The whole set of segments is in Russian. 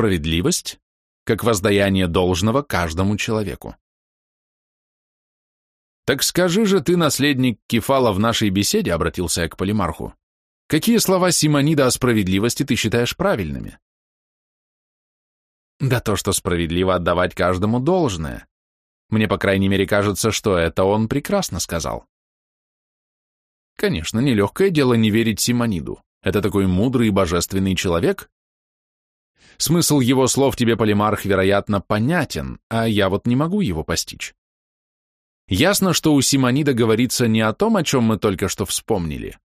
справедливость как воздаяние должного каждому человеку. «Так скажи же ты, наследник Кефала, в нашей беседе, — обратился я к Полимарху, — какие слова Симонида о справедливости ты считаешь правильными?» «Да то, что справедливо отдавать каждому должное. Мне, по крайней мере, кажется, что это он прекрасно сказал». Конечно, нелегкое дело не верить Симониду. Это такой мудрый и божественный человек. Смысл его слов тебе, Полимарх, вероятно, понятен, а я вот не могу его постичь. Ясно, что у Симонида говорится не о том, о чем мы только что вспомнили,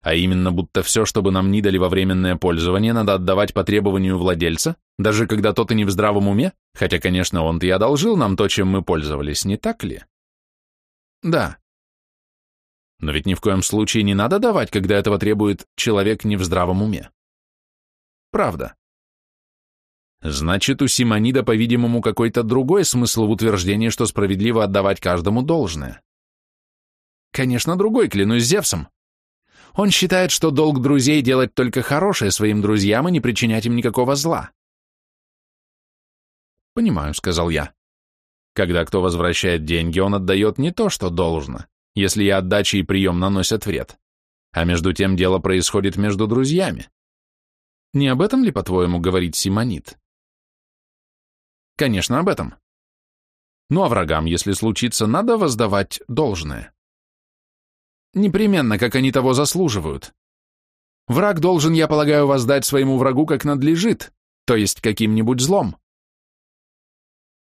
а именно, будто все, что бы нам ни дали во временное пользование, надо отдавать по требованию владельца, даже когда тот и не в здравом уме, хотя, конечно, он-то и одолжил нам то, чем мы пользовались, не так ли? Да. Но ведь ни в коем случае не надо давать, когда этого требует человек не в здравом уме. Правда. Значит, у Симонида, по-видимому, какой-то другой смысл в утверждении, что справедливо отдавать каждому должное. Конечно, другой, клянусь Зевсом. Он считает, что долг друзей делать только хорошее своим друзьям и не причинять им никакого зла. «Понимаю», — сказал я. «Когда кто возвращает деньги, он отдает не то, что должно, если и отдача и прием наносят вред. А между тем дело происходит между друзьями. Не об этом ли, по-твоему, говорит Симонит?» Конечно, об этом. Ну а врагам, если случится, надо воздавать должное. Непременно, как они того заслуживают. Враг должен, я полагаю, воздать своему врагу как надлежит, то есть каким-нибудь злом.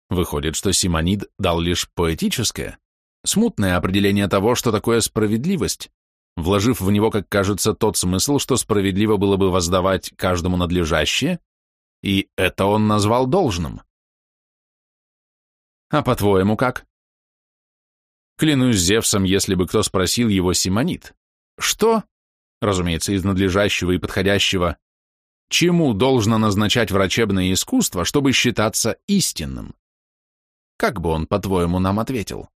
Выходит, что Симонид дал лишь поэтическое, смутное определение того, что такое справедливость, вложив в него, как кажется, тот смысл, что справедливо было бы воздавать каждому надлежащее, и это он назвал должным. А по-твоему как? Клянусь Зевсом, если бы кто спросил его Симонит. Что? Разумеется, из надлежащего и подходящего. Чему должно назначать врачебное искусство, чтобы считаться истинным? Как бы он, по-твоему, нам ответил?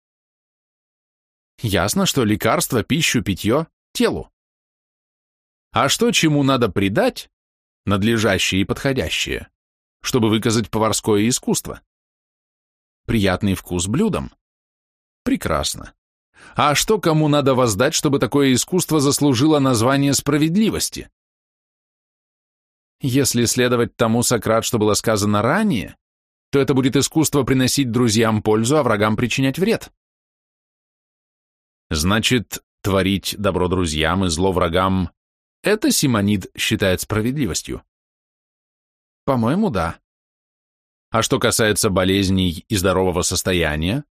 Ясно, что лекарство, пищу, питье – телу. А что чему надо придать, надлежащее и подходящее, чтобы выказать поварское искусство? Приятный вкус блюдам. Прекрасно. А что кому надо воздать, чтобы такое искусство заслужило название справедливости? Если следовать тому, Сократ, что было сказано ранее, то это будет искусство приносить друзьям пользу, а врагам причинять вред. Значит, творить добро друзьям и зло врагам – это Симонид считает справедливостью? По-моему, да. А что касается болезней и здорового состояния,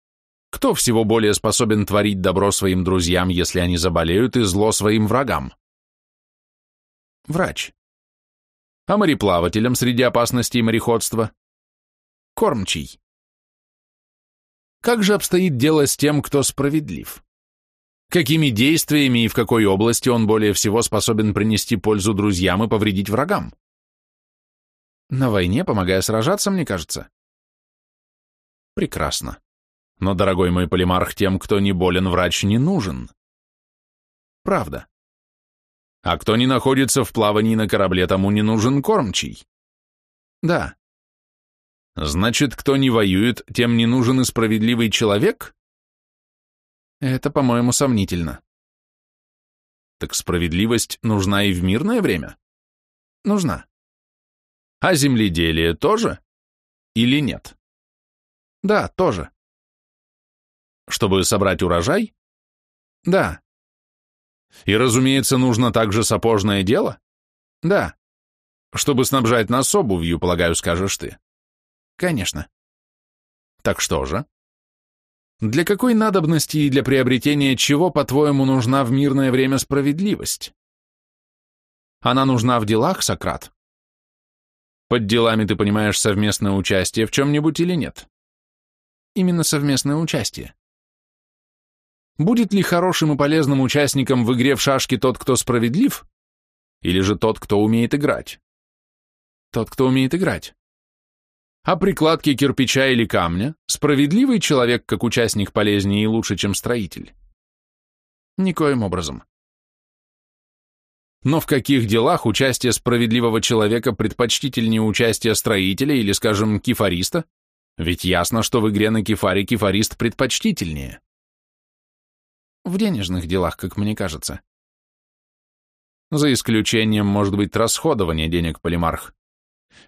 кто всего более способен творить добро своим друзьям, если они заболеют, и зло своим врагам? Врач. А мореплавателям среди опасностей мореходства? Кормчий. Как же обстоит дело с тем, кто справедлив? Какими действиями и в какой области он более всего способен принести пользу друзьям и повредить врагам? На войне, помогая сражаться, мне кажется. Прекрасно. Но, дорогой мой полимарх, тем, кто не болен, врач не нужен. Правда. А кто не находится в плавании на корабле, тому не нужен кормчий. Да. Значит, кто не воюет, тем не нужен и справедливый человек? Это, по-моему, сомнительно. Так справедливость нужна и в мирное время? Нужна. А земледелие тоже? Или нет? Да, тоже. Чтобы собрать урожай? Да. И, разумеется, нужно также сапожное дело? Да. Чтобы снабжать нас обувью, полагаю, скажешь ты. Конечно. Так что же? Для какой надобности и для приобретения чего, по-твоему, нужна в мирное время справедливость? Она нужна в делах, Сократ? Под делами ты понимаешь совместное участие в чем-нибудь или нет? Именно совместное участие. Будет ли хорошим и полезным участником в игре в шашки тот, кто справедлив, или же тот, кто умеет играть? Тот, кто умеет играть. А прикладки кирпича или камня справедливый человек, как участник, полезнее и лучше, чем строитель? Никоим образом. Но в каких делах участие справедливого человека предпочтительнее участия строителя или, скажем, кефариста? Ведь ясно, что в игре на кефаре кефарист предпочтительнее. В денежных делах, как мне кажется. За исключением, может быть, расходования денег, полимарх.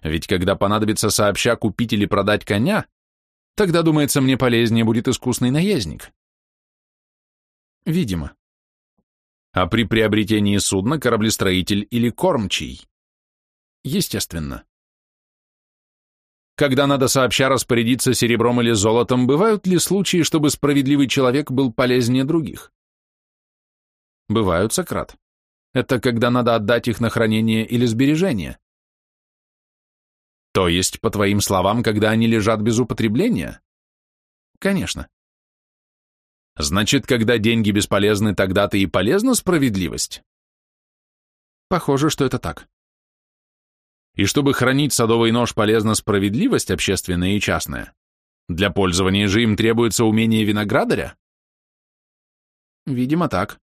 Ведь когда понадобится сообща купить или продать коня, тогда, думается, мне полезнее будет искусный наездник. Видимо. А при приобретении судна кораблестроитель или кормчий? Естественно. Когда надо сообща распорядиться серебром или золотом, бывают ли случаи, чтобы справедливый человек был полезнее других? Бывают, Сократ. Это когда надо отдать их на хранение или сбережение. То есть, по твоим словам, когда они лежат без употребления? Конечно. Значит, когда деньги бесполезны, тогда-то и полезна справедливость? Похоже, что это так. И чтобы хранить садовый нож полезна справедливость общественная и частная, для пользования же им требуется умение виноградаря? Видимо, так.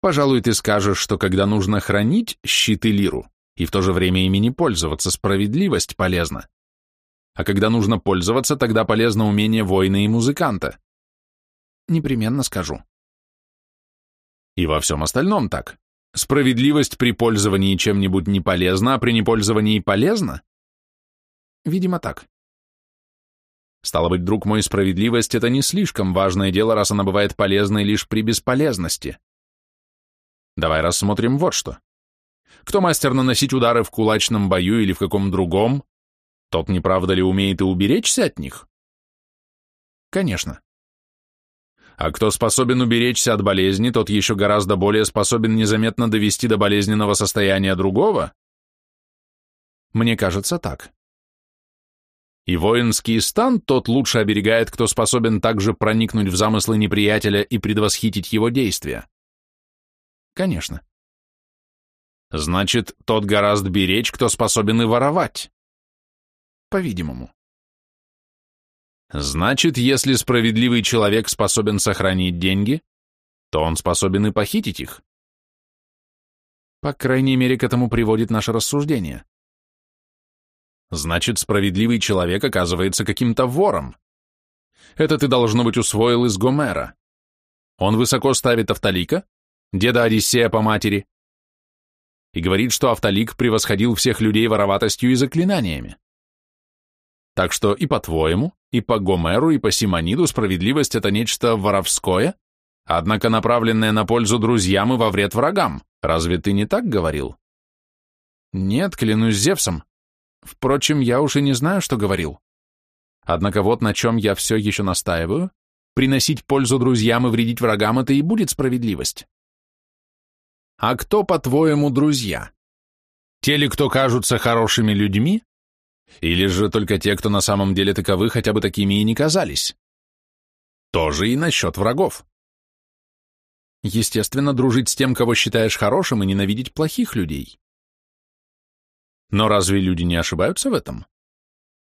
Пожалуй, ты скажешь, что когда нужно хранить щит и лиру, и в то же время ими не пользоваться, справедливость полезна. А когда нужно пользоваться, тогда полезно умение воина и музыканта. Непременно скажу. И во всем остальном так. Справедливость при пользовании чем-нибудь не полезна, а при непользовании полезна? Видимо, так. Стало быть, друг мой, справедливость — это не слишком важное дело, раз она бывает полезной лишь при бесполезности. Давай рассмотрим вот что. Кто мастер наносить удары в кулачном бою или в каком другом, тот, не правда ли, умеет и уберечься от них? Конечно. А кто способен уберечься от болезни, тот еще гораздо более способен незаметно довести до болезненного состояния другого? Мне кажется так. И воинский стан тот лучше оберегает, кто способен также проникнуть в замыслы неприятеля и предвосхитить его действия. Конечно. Значит, тот гораздо беречь, кто способен и воровать. По-видимому. Значит, если справедливый человек способен сохранить деньги, то он способен и похитить их. По крайней мере, к этому приводит наше рассуждение. Значит, справедливый человек оказывается каким-то вором. Это ты, должно быть, усвоил из Гомера. Он высоко ставит Автолика, деда Одиссея по матери, и говорит, что Автолик превосходил всех людей вороватостью и заклинаниями. Так что и по-твоему, и по Гомеру, и по Симониду справедливость — это нечто воровское, однако направленное на пользу друзьям и во вред врагам. Разве ты не так говорил? Нет, клянусь Зевсом. Впрочем, я уж и не знаю, что говорил. Однако вот на чем я все еще настаиваю. Приносить пользу друзьям и вредить врагам — это и будет справедливость. А кто, по-твоему, друзья? Те ли, кто кажутся хорошими людьми, или же только те, кто на самом деле таковы, хотя бы такими и не казались? Тоже и насчет врагов. Естественно, дружить с тем, кого считаешь хорошим, и ненавидеть плохих людей. Но разве люди не ошибаются в этом?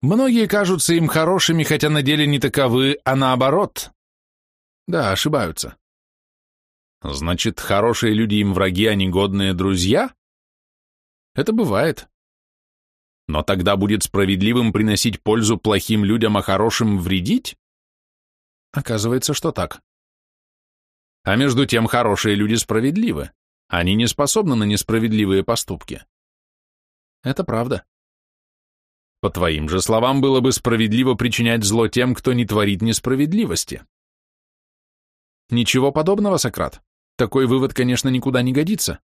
Многие кажутся им хорошими, хотя на деле не таковы, а наоборот. Да, ошибаются. Значит, хорошие люди им враги, а негодные друзья? Это бывает. Но тогда будет справедливым приносить пользу плохим людям, а хорошим вредить? Оказывается, что так. А между тем хорошие люди справедливы. Они не способны на несправедливые поступки. Это правда. По твоим же словам, было бы справедливо причинять зло тем, кто не творит несправедливости. Ничего подобного, Сократ. Такой вывод, конечно, никуда не годится.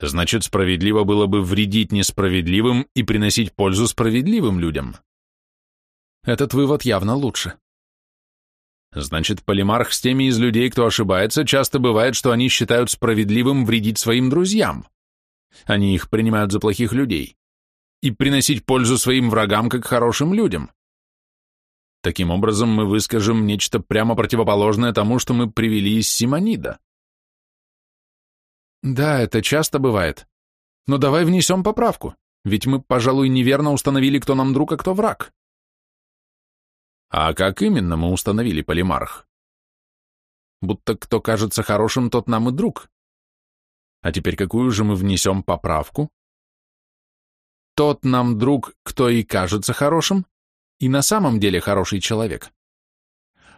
Значит, справедливо было бы вредить несправедливым и приносить пользу справедливым людям. Этот вывод явно лучше. Значит, полимарх с теми из людей, кто ошибается, часто бывает, что они считают справедливым вредить своим друзьям. Они их принимают за плохих людей. И приносить пользу своим врагам, как хорошим людям. Таким образом, мы выскажем нечто прямо противоположное тому, что мы привели из Симонида. Да, это часто бывает. Но давай внесем поправку, ведь мы, пожалуй, неверно установили, кто нам друг, а кто враг. А как именно мы установили полимарх? Будто кто кажется хорошим, тот нам и друг. А теперь какую же мы внесем поправку? Тот нам друг, кто и кажется хорошим, и на самом деле хороший человек.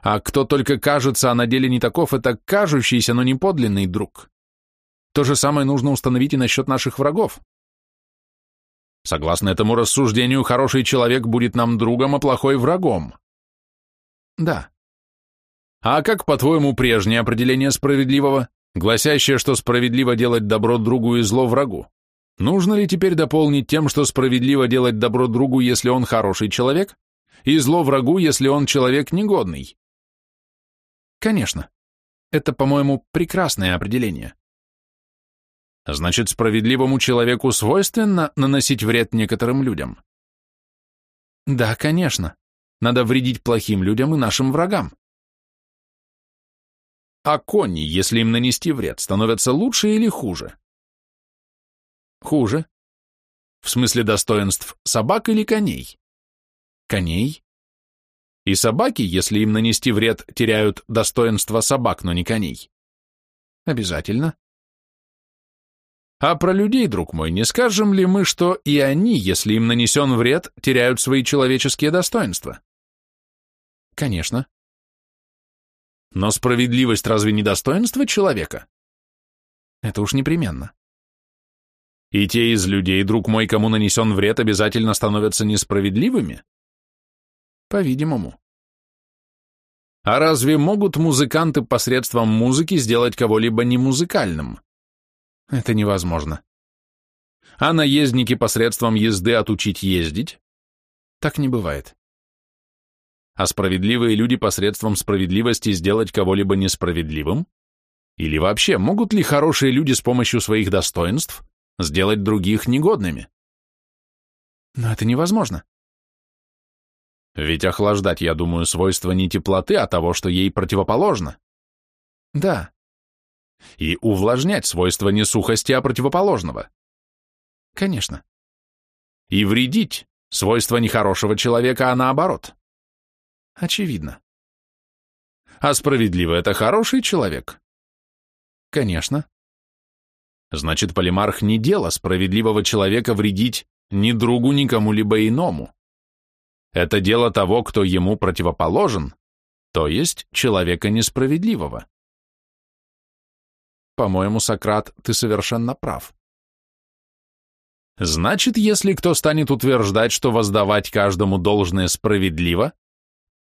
А кто только кажется, а на деле не таков, это кажущийся, но не подлинный друг. То же самое нужно установить и насчет наших врагов. Согласно этому рассуждению, хороший человек будет нам другом, а плохой врагом. Да. А как, по-твоему, прежнее определение справедливого, гласящее, что справедливо делать добро другу и зло врагу? Нужно ли теперь дополнить тем, что справедливо делать добро другу, если он хороший человек, и зло врагу, если он человек негодный? Конечно. Это, по-моему, прекрасное определение. Значит, справедливому человеку свойственно наносить вред некоторым людям? Да, конечно. Надо вредить плохим людям и нашим врагам. А кони, если им нанести вред, становятся лучше или хуже? Хуже. В смысле достоинств собак или коней? Коней. И собаки, если им нанести вред, теряют достоинство собак, но не коней. Обязательно. А про людей, друг мой, не скажем ли мы, что и они, если им нанесен вред, теряют свои человеческие достоинства? Конечно. Но справедливость разве не достоинство человека? Это уж непременно. И те из людей, друг мой, кому нанесен вред, обязательно становятся несправедливыми? По-видимому. А разве могут музыканты посредством музыки сделать кого-либо немузыкальным? Это невозможно. А наездники посредством езды отучить ездить? Так не бывает. А справедливые люди посредством справедливости сделать кого-либо несправедливым? Или вообще, могут ли хорошие люди с помощью своих достоинств сделать других негодными? Но это невозможно. Ведь охлаждать, я думаю, свойство не теплоты, а того, что ей противоположно. Да. И увлажнять свойство не сухости, а противоположного. Конечно. И вредить свойство нехорошего человека, а наоборот. Очевидно. А справедливый — это хороший человек? Конечно. Значит, полимарх не дело справедливого человека вредить ни другу, ни кому-либо иному. Это дело того, кто ему противоположен, то есть человека несправедливого. По-моему, Сократ, ты совершенно прав. Значит, если кто станет утверждать, что воздавать каждому должное справедливо,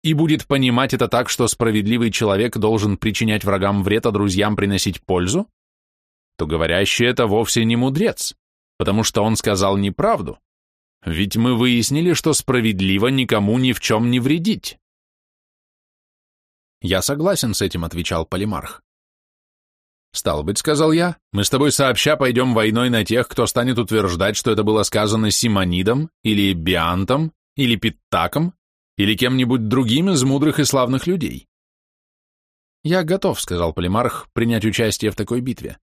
и будет понимать это так, что справедливый человек должен причинять врагам вред, а друзьям приносить пользу, то говорящий это вовсе не мудрец, потому что он сказал неправду, ведь мы выяснили, что справедливо никому ни в чем не вредить. Я согласен с этим, отвечал Полимарх. Стал быть, сказал я, мы с тобой сообща пойдем войной на тех, кто станет утверждать, что это было сказано Симонидом, или Биантом, или Питтаком, или кем-нибудь другим из мудрых и славных людей. Я готов, сказал Полимарх, принять участие в такой битве.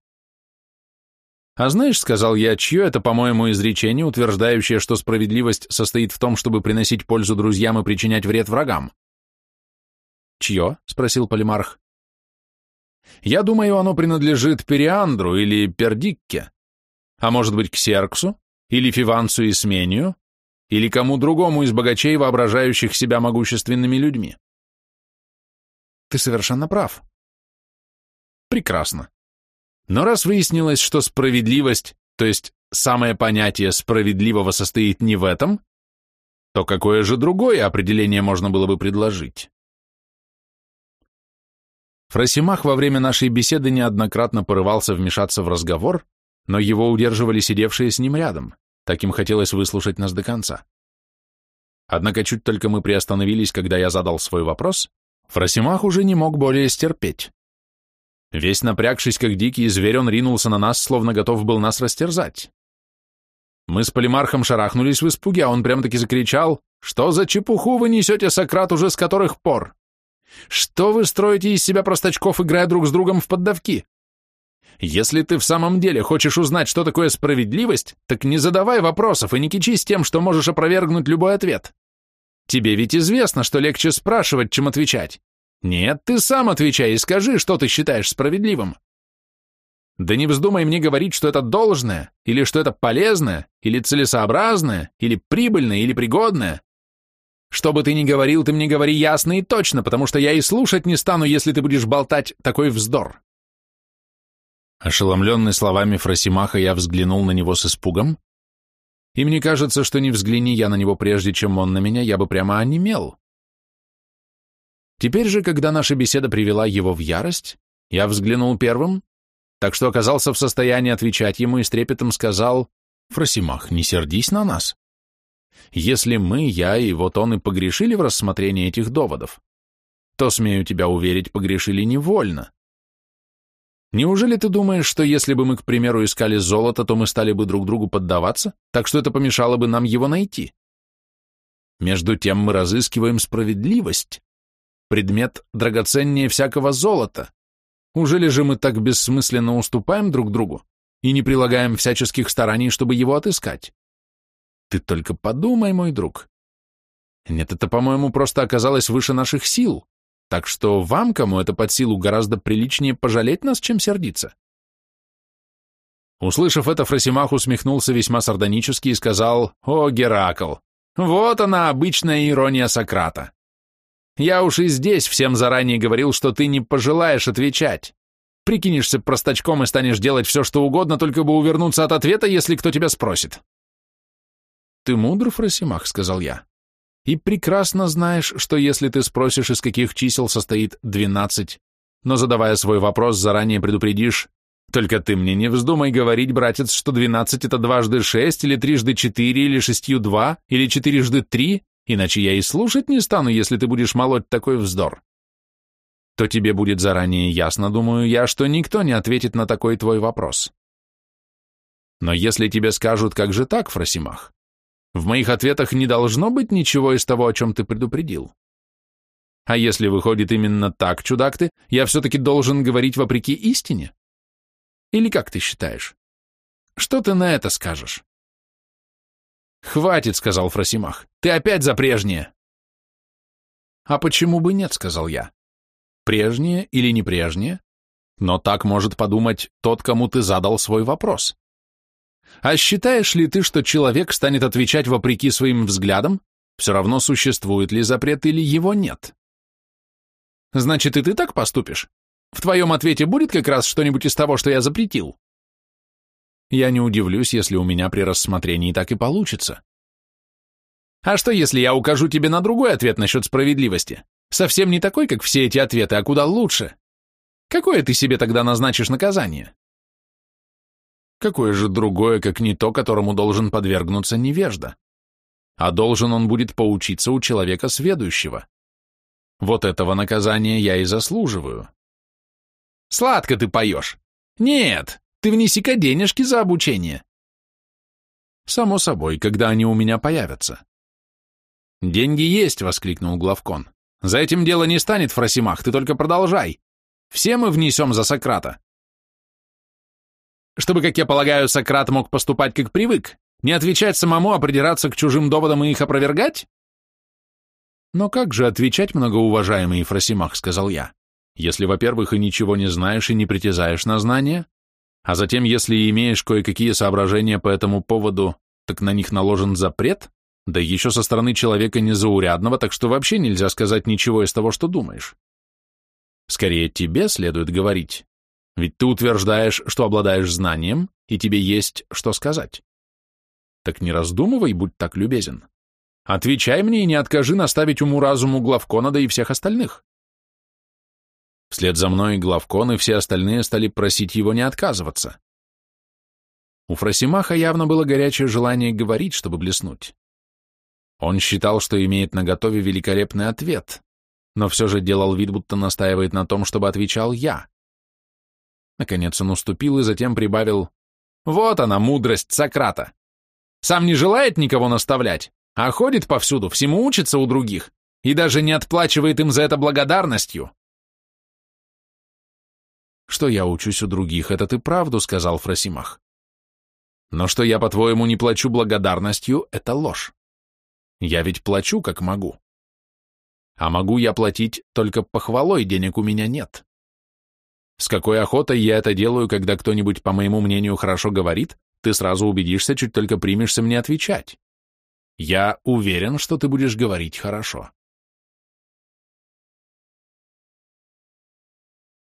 А знаешь, сказал я, чье это, по-моему, изречение, утверждающее, что справедливость состоит в том, чтобы приносить пользу друзьям и причинять вред врагам? Чье? спросил Полимарх. Я думаю, оно принадлежит Периандру или Пердикке, а может быть, Ксерксу, или Фиванцу и Смению, или кому другому из богачей, воображающих себя могущественными людьми. Ты совершенно прав. Прекрасно. Но раз выяснилось, что справедливость, то есть самое понятие справедливого состоит не в этом, то какое же другое определение можно было бы предложить? Фросимах во время нашей беседы неоднократно порывался вмешаться в разговор, но его удерживали сидевшие с ним рядом, так им хотелось выслушать нас до конца. Однако чуть только мы приостановились, когда я задал свой вопрос, Фросимах уже не мог более стерпеть. Весь напрягшись, как дикий зверь, он ринулся на нас, словно готов был нас растерзать. Мы с Полимархом шарахнулись в испуге, а он прям-таки закричал, «Что за чепуху вы несете, Сократ, уже с которых пор? Что вы строите из себя простачков, играя друг с другом в поддавки? Если ты в самом деле хочешь узнать, что такое справедливость, так не задавай вопросов и не кичись тем, что можешь опровергнуть любой ответ. Тебе ведь известно, что легче спрашивать, чем отвечать. Нет, ты сам отвечай и скажи, что ты считаешь справедливым. Да не вздумай мне говорить, что это должное, или что это полезное, или целесообразное, или прибыльное, или пригодное. Что бы ты ни говорил, ты мне говори ясно и точно, потому что я и слушать не стану, если ты будешь болтать такой вздор. Ошеломленный словами Фросимаха, я взглянул на него с испугом, и мне кажется, что не взгляни я на него прежде, чем он на меня, я бы прямо онемел. Теперь же, когда наша беседа привела его в ярость, я взглянул первым, так что оказался в состоянии отвечать ему и с трепетом сказал, «Фросимах, не сердись на нас. Если мы, я и вот он и погрешили в рассмотрении этих доводов, то, смею тебя уверить, погрешили невольно. Неужели ты думаешь, что если бы мы, к примеру, искали золото, то мы стали бы друг другу поддаваться, так что это помешало бы нам его найти? Между тем мы разыскиваем справедливость, предмет драгоценнее всякого золота. Ужели же мы так бессмысленно уступаем друг другу и не прилагаем всяческих стараний, чтобы его отыскать? Ты только подумай, мой друг. Нет, это, по-моему, просто оказалось выше наших сил. Так что вам, кому это под силу, гораздо приличнее пожалеть нас, чем сердиться. Услышав это, Фросимах усмехнулся весьма сардонически и сказал, «О, Геракл, вот она, обычная ирония Сократа. Я уж и здесь всем заранее говорил, что ты не пожелаешь отвечать. Прикинешься простачком и станешь делать все, что угодно, только бы увернуться от ответа, если кто тебя спросит». «Ты мудр, Фросимах», — сказал я и прекрасно знаешь, что если ты спросишь, из каких чисел состоит 12, но задавая свой вопрос, заранее предупредишь, только ты мне не вздумай говорить, братец, что 12 это дважды 6, или трижды 4, или шестью 2, или четырежды 3, иначе я и слушать не стану, если ты будешь молоть такой вздор. То тебе будет заранее ясно, думаю я, что никто не ответит на такой твой вопрос. Но если тебе скажут, как же так, Фросимах, в моих ответах не должно быть ничего из того, о чем ты предупредил. А если выходит именно так, чудак ты, я все-таки должен говорить вопреки истине? Или как ты считаешь? Что ты на это скажешь? «Хватит», — сказал Фросимах, — «ты опять за прежнее». «А почему бы нет?» — сказал я. «Прежнее или не прежнее? Но так может подумать тот, кому ты задал свой вопрос. А считаешь ли ты, что человек станет отвечать вопреки своим взглядам, все равно существует ли запрет или его нет? Значит, и ты так поступишь? В твоем ответе будет как раз что-нибудь из того, что я запретил? Я не удивлюсь, если у меня при рассмотрении так и получится. А что, если я укажу тебе на другой ответ насчет справедливости? Совсем не такой, как все эти ответы, а куда лучше. Какое ты себе тогда назначишь наказание? Какое же другое, как не то, которому должен подвергнуться невежда? А должен он будет поучиться у человека сведущего. Вот этого наказания я и заслуживаю. Сладко ты поешь. Нет, ты внеси-ка денежки за обучение. Само собой, когда они у меня появятся. Деньги есть, воскликнул Главкон. За этим дело не станет, Фросимах, ты только продолжай. Все мы внесем за Сократа чтобы, как я полагаю, Сократ мог поступать как привык, не отвечать самому, а придираться к чужим доводам и их опровергать? Но как же отвечать, многоуважаемый Ефросимах, сказал я, если, во-первых, и ничего не знаешь и не притязаешь на знания, а затем, если имеешь кое-какие соображения по этому поводу, так на них наложен запрет, да еще со стороны человека незаурядного, так что вообще нельзя сказать ничего из того, что думаешь. Скорее тебе следует говорить, ведь ты утверждаешь, что обладаешь знанием, и тебе есть что сказать. Так не раздумывай, будь так любезен. Отвечай мне и не откажи наставить уму-разуму главкона, да и всех остальных. Вслед за мной главкон и все остальные стали просить его не отказываться. У Фросимаха явно было горячее желание говорить, чтобы блеснуть. Он считал, что имеет на готове великолепный ответ, но все же делал вид, будто настаивает на том, чтобы отвечал я. Наконец он уступил и затем прибавил «Вот она, мудрость Сократа! Сам не желает никого наставлять, а ходит повсюду, всему учится у других и даже не отплачивает им за это благодарностью». «Что я учусь у других, это ты правду сказал, Фросимах. Но что я, по-твоему, не плачу благодарностью, это ложь. Я ведь плачу, как могу. А могу я платить только похвалой, денег у меня нет. С какой охотой я это делаю, когда кто-нибудь, по моему мнению, хорошо говорит, ты сразу убедишься, чуть только примешься мне отвечать. Я уверен, что ты будешь говорить хорошо.